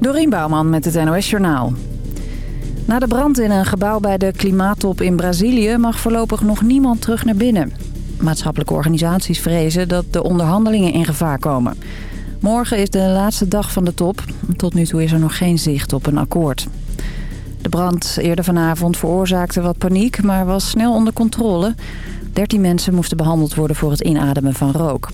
Dorien Bouwman met het NOS Journaal. Na de brand in een gebouw bij de klimaattop in Brazilië... mag voorlopig nog niemand terug naar binnen. Maatschappelijke organisaties vrezen dat de onderhandelingen in gevaar komen. Morgen is de laatste dag van de top. Tot nu toe is er nog geen zicht op een akkoord. De brand eerder vanavond veroorzaakte wat paniek, maar was snel onder controle. 13 mensen moesten behandeld worden voor het inademen van rook.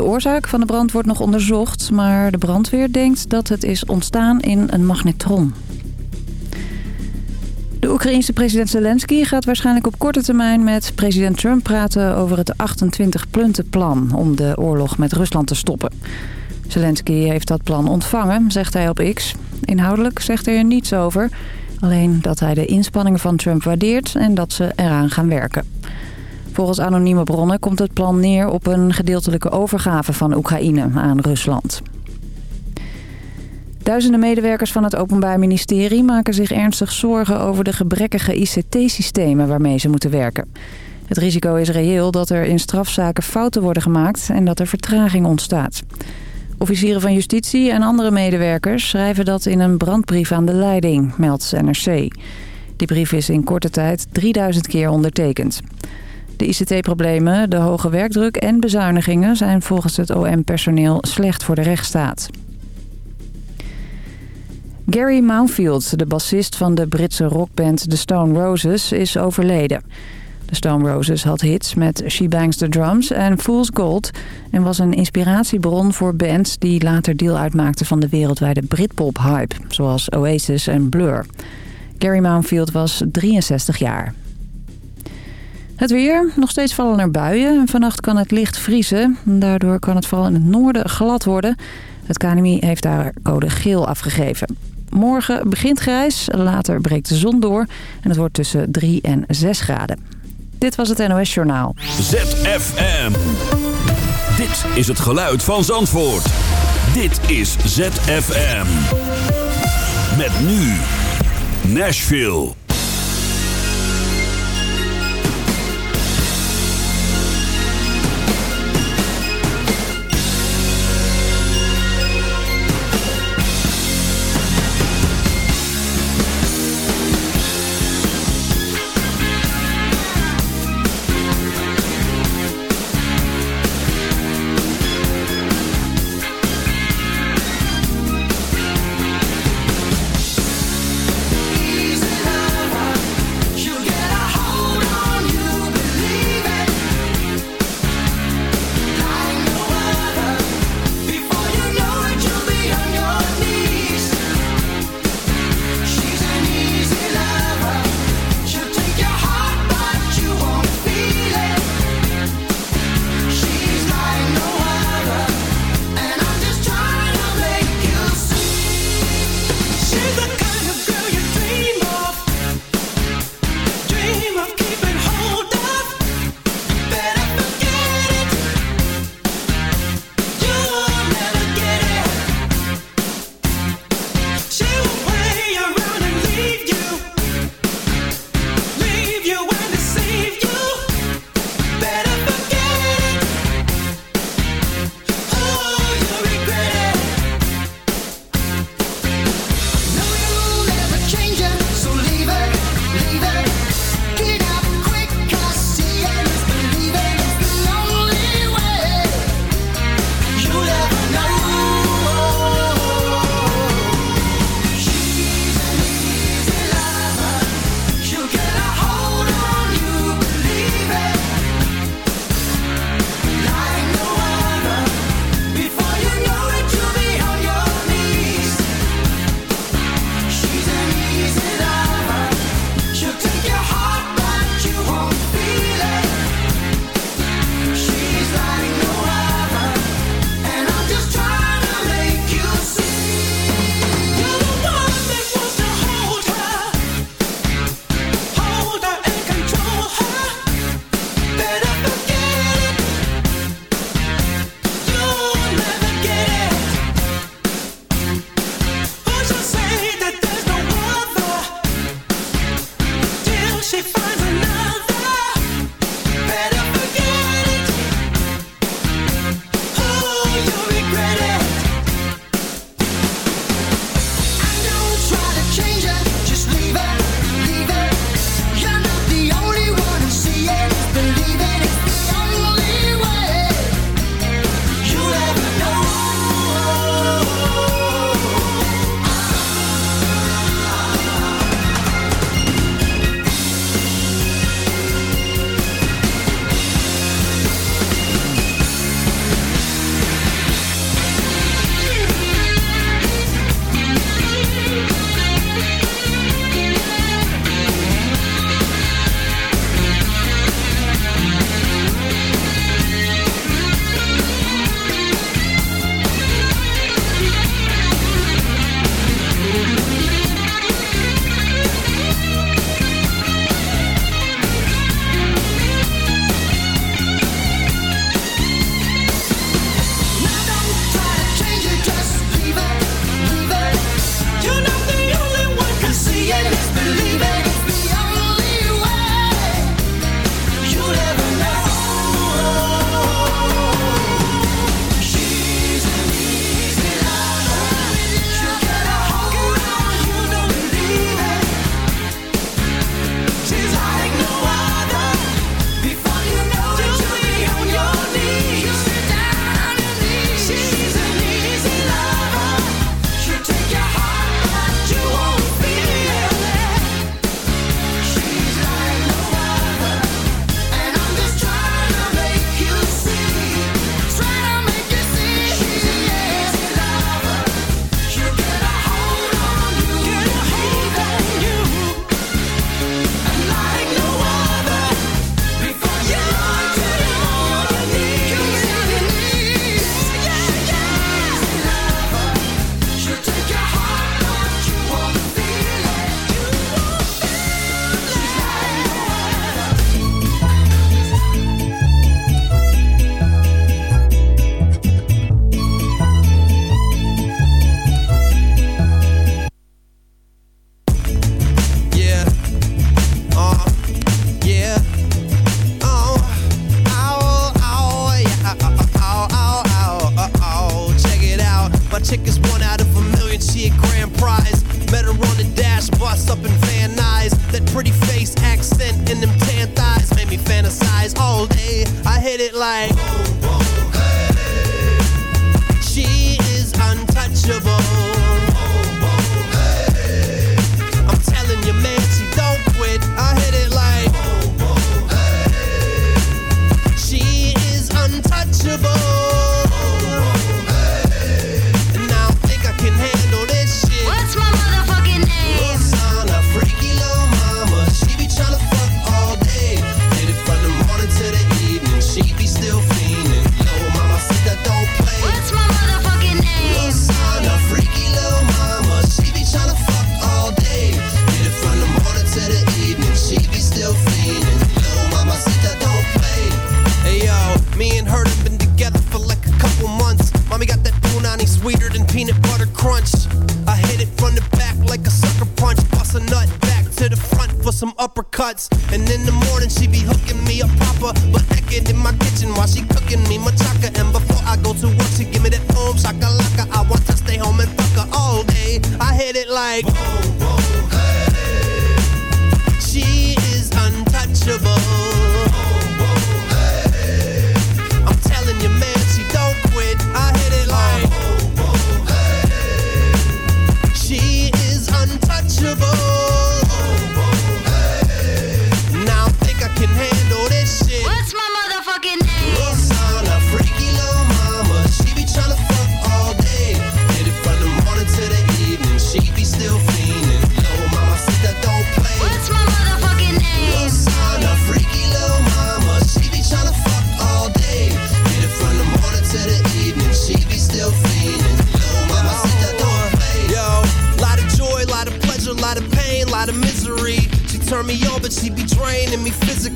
De oorzaak van de brand wordt nog onderzocht, maar de brandweer denkt dat het is ontstaan in een magnetron. De Oekraïense president Zelensky gaat waarschijnlijk op korte termijn met president Trump praten over het 28-puntenplan om de oorlog met Rusland te stoppen. Zelensky heeft dat plan ontvangen, zegt hij op X. Inhoudelijk zegt hij er niets over, alleen dat hij de inspanningen van Trump waardeert en dat ze eraan gaan werken. Volgens anonieme bronnen komt het plan neer op een gedeeltelijke overgave van Oekraïne aan Rusland. Duizenden medewerkers van het Openbaar Ministerie maken zich ernstig zorgen over de gebrekkige ICT-systemen waarmee ze moeten werken. Het risico is reëel dat er in strafzaken fouten worden gemaakt en dat er vertraging ontstaat. Officieren van justitie en andere medewerkers schrijven dat in een brandbrief aan de leiding, meldt NRC. Die brief is in korte tijd 3000 keer ondertekend. De ICT-problemen, de hoge werkdruk en bezuinigingen zijn volgens het OM-personeel slecht voor de rechtsstaat. Gary Mounfield, de bassist van de Britse rockband The Stone Roses, is overleden. De Stone Roses had hits met She Bangs the Drums en Fool's Gold... en was een inspiratiebron voor bands die later deel uitmaakten van de wereldwijde Britpop-hype... zoals Oasis en Blur. Gary Mounfield was 63 jaar. Het weer. Nog steeds vallen er buien. Vannacht kan het licht vriezen. Daardoor kan het vooral in het noorden glad worden. Het KNMI heeft daar code geel afgegeven. Morgen begint grijs, later breekt de zon door en het wordt tussen 3 en 6 graden. Dit was het NOS Journaal. ZFM. Dit is het geluid van Zandvoort. Dit is ZFM. Met nu Nashville. Bust up in Van Nuys. That pretty face, accent, and them tan thighs made me fantasize all day. I hit it like. Uppercuts. And in the morning, she be hooking me up proper. But naked in my kitchen while she cooking me machaca. And before I go to work, she give me that home shakalaka. I want to stay home and fuck her all day. I hit it like. Boom,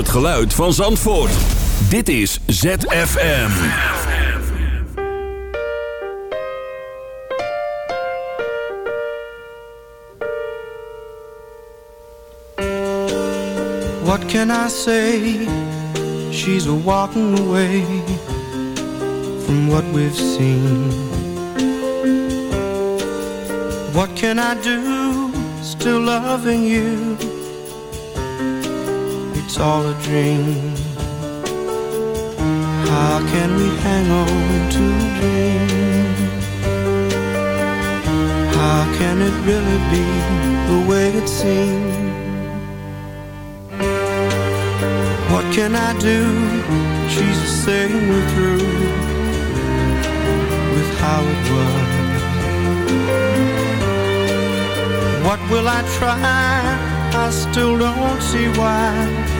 Het geluid van Zandvoort. Dit is ZFM. What can I say? She's a walking away from what we've seen. What can I do? Still loving you it's all a dream. How can we hang on to a dream? How can it really be the way it seems? What can I do? She's saying we're through With how it was. What will I try? I still don't see why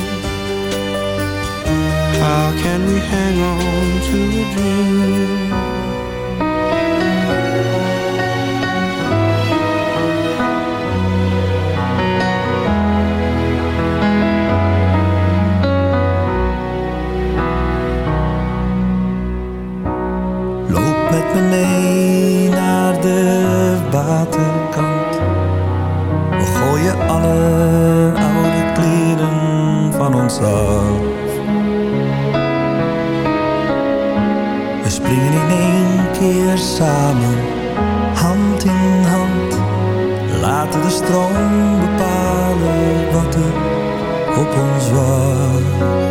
How can we hang on to a dream? Loop met me mee naar de waterkant. gooi je alle oude kleren van ons af. samen, hand in hand. Laten de stroom bepalen wat er op ons wacht.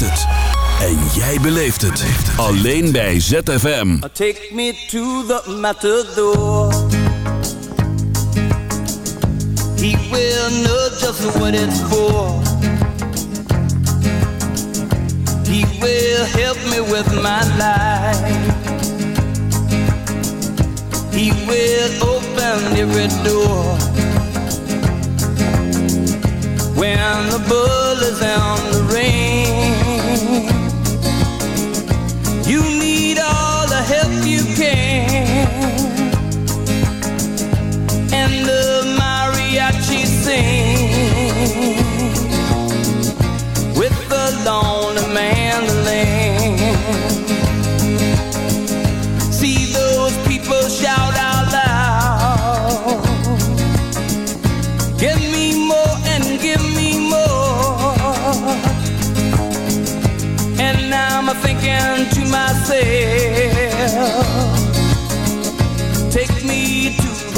Heeft het. En jij beleeft het. Alleen bij ZFM. Take me to the matador. He will know just what it's for. He will help me with my life. He will open every door. When the bull is on the ring help you can. And the mariachi sing With the lonely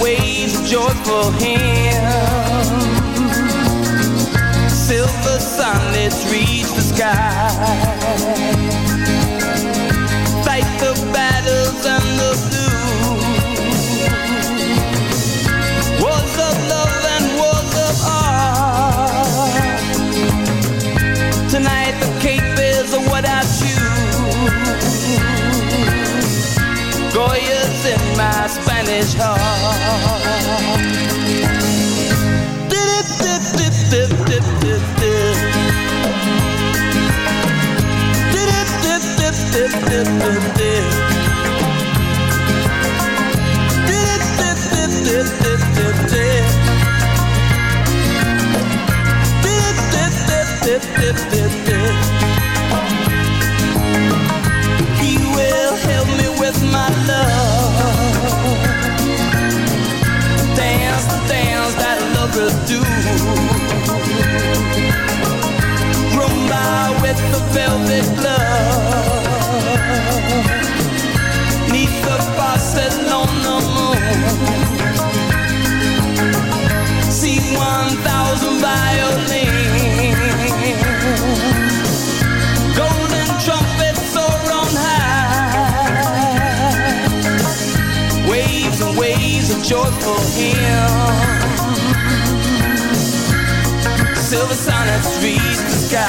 Waves of joyful hymns. Silver sunlets reach the sky. his heart. Velvet glove. Neath the Barcelona moon. See one thousand violins. Golden trumpets soar on high. Waves and waves of joyful hymns. Silver sonnets reach the sky.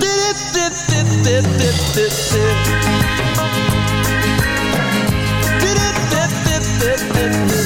Dip, dip, dip, dip, dip, dip, dip. Dip, dip, dip, dip, dip, dip.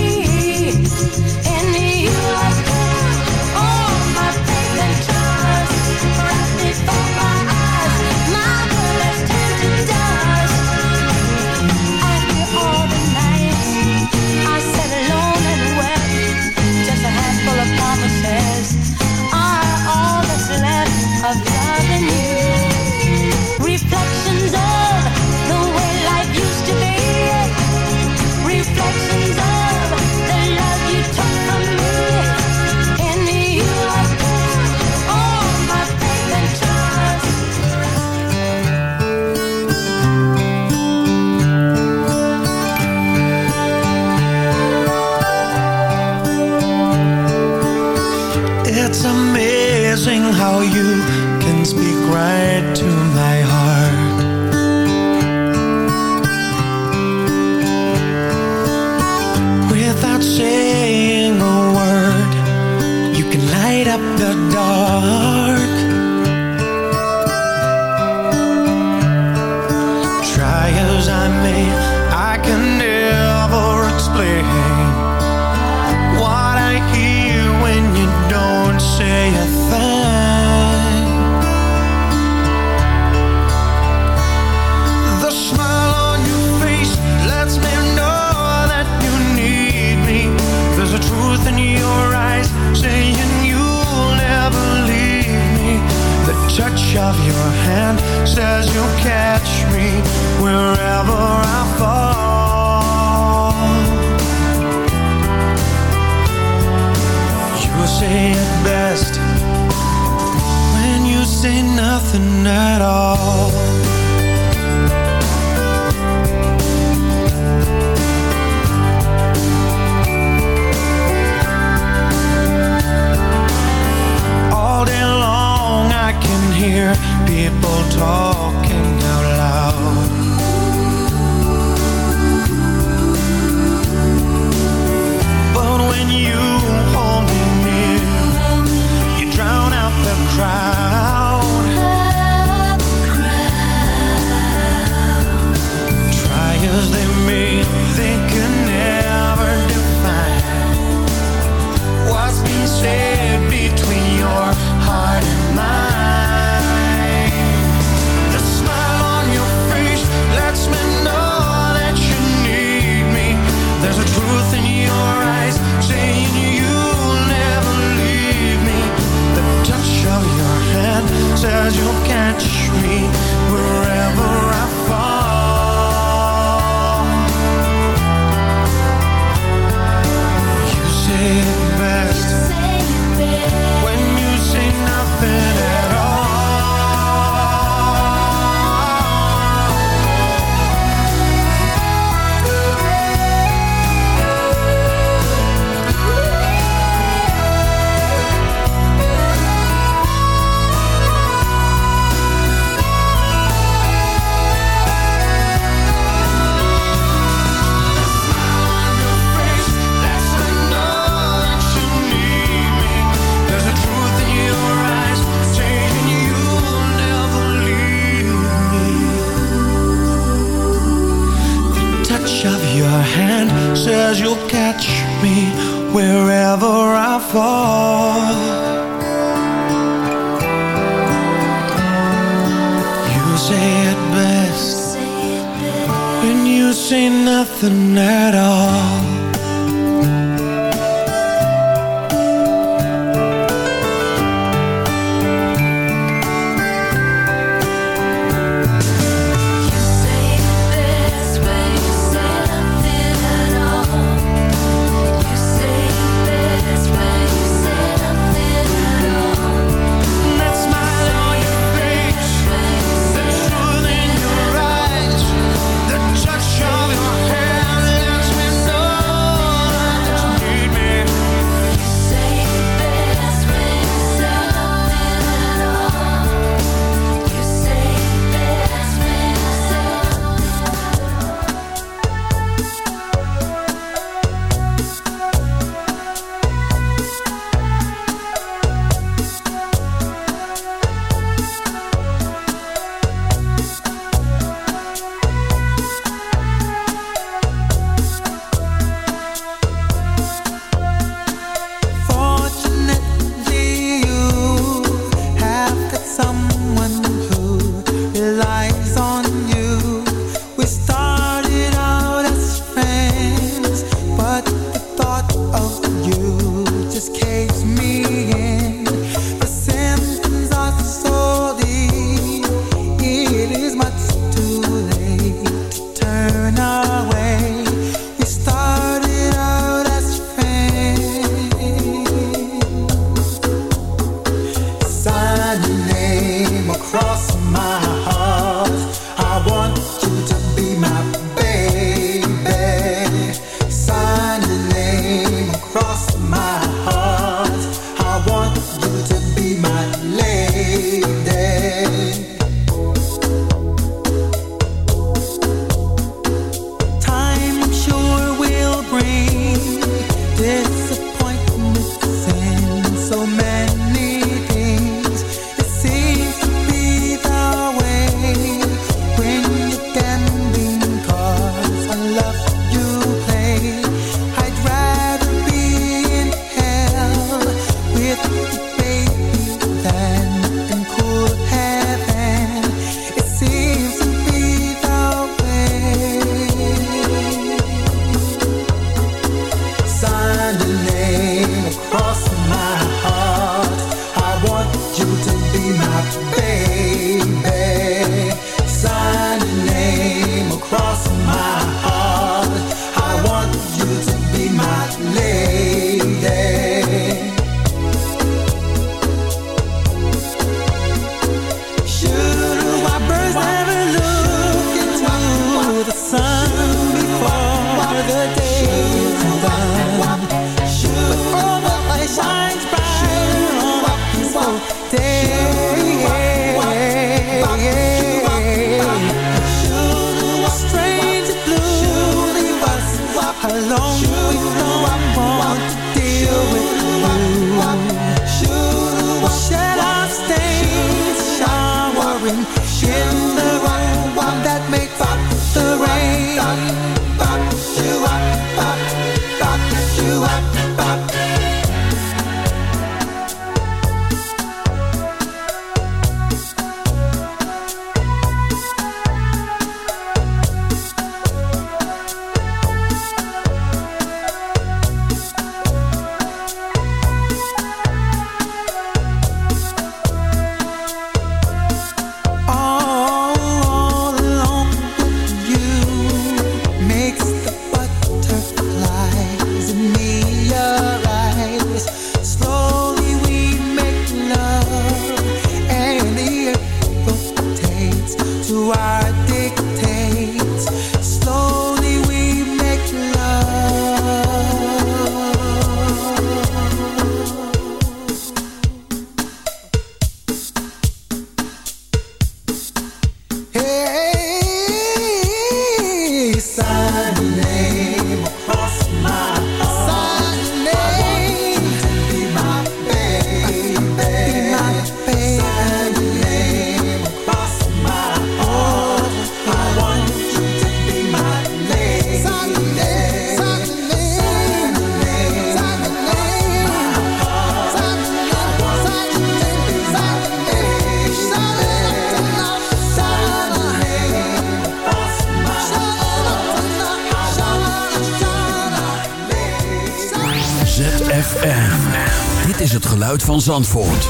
ZFM. Dit is het geluid van Zandvoort.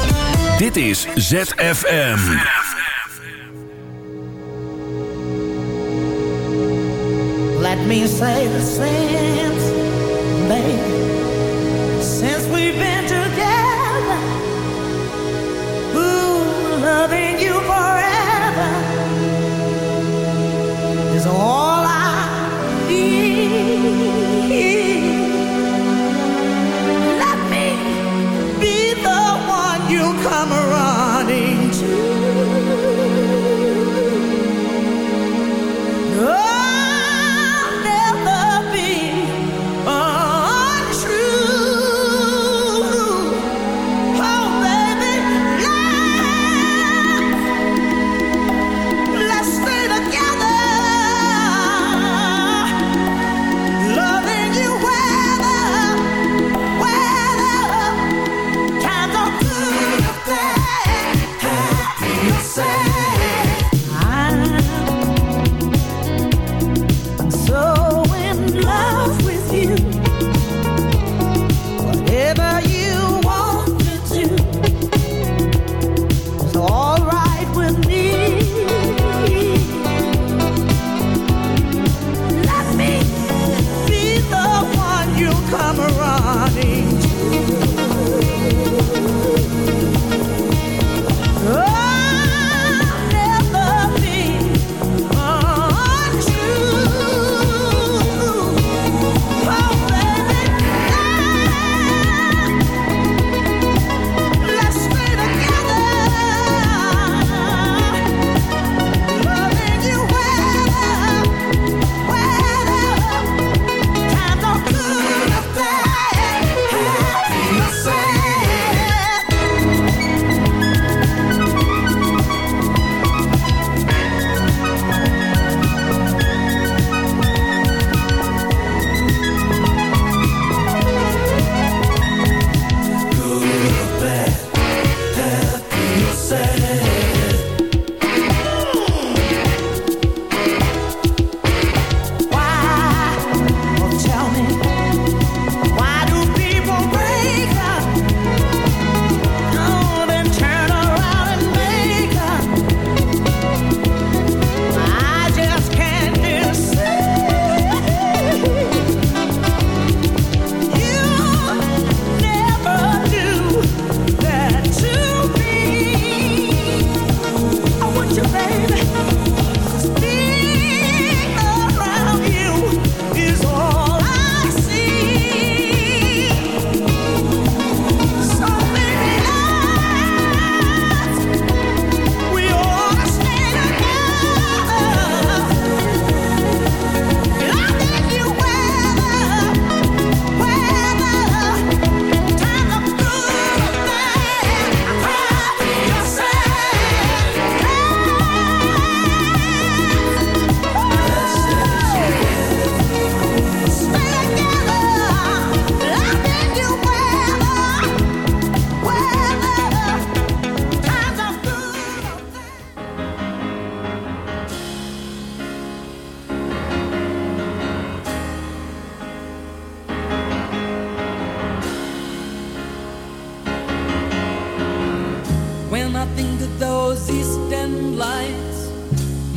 Dit is ZFM. Let me say the sense, baby. Since we've been together. Ooh, loving you.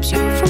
keeps you from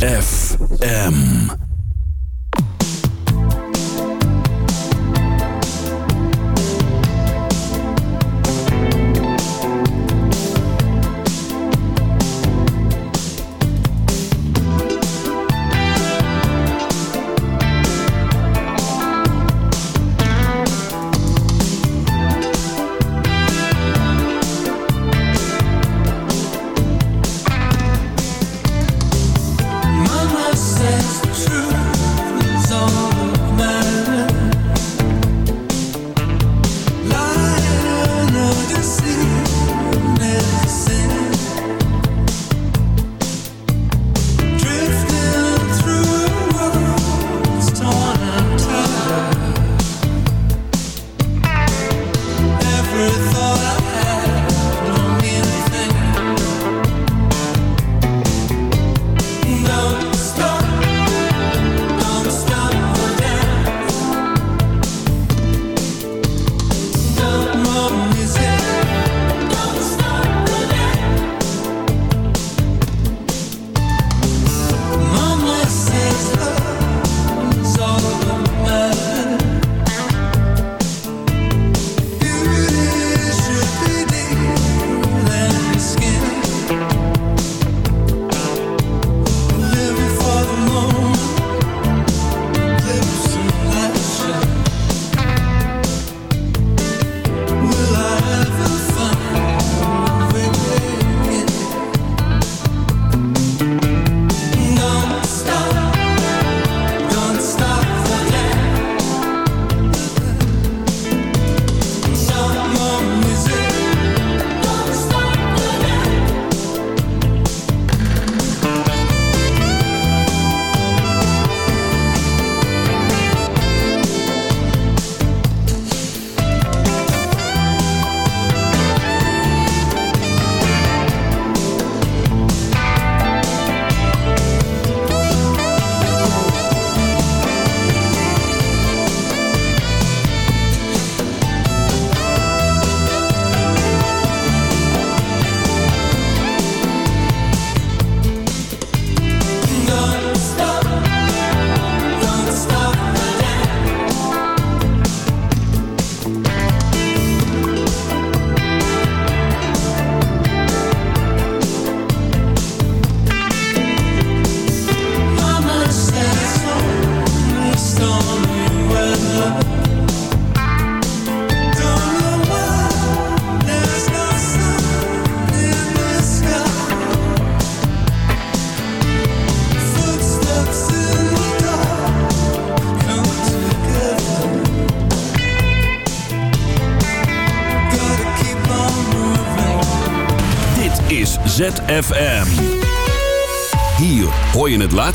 FM.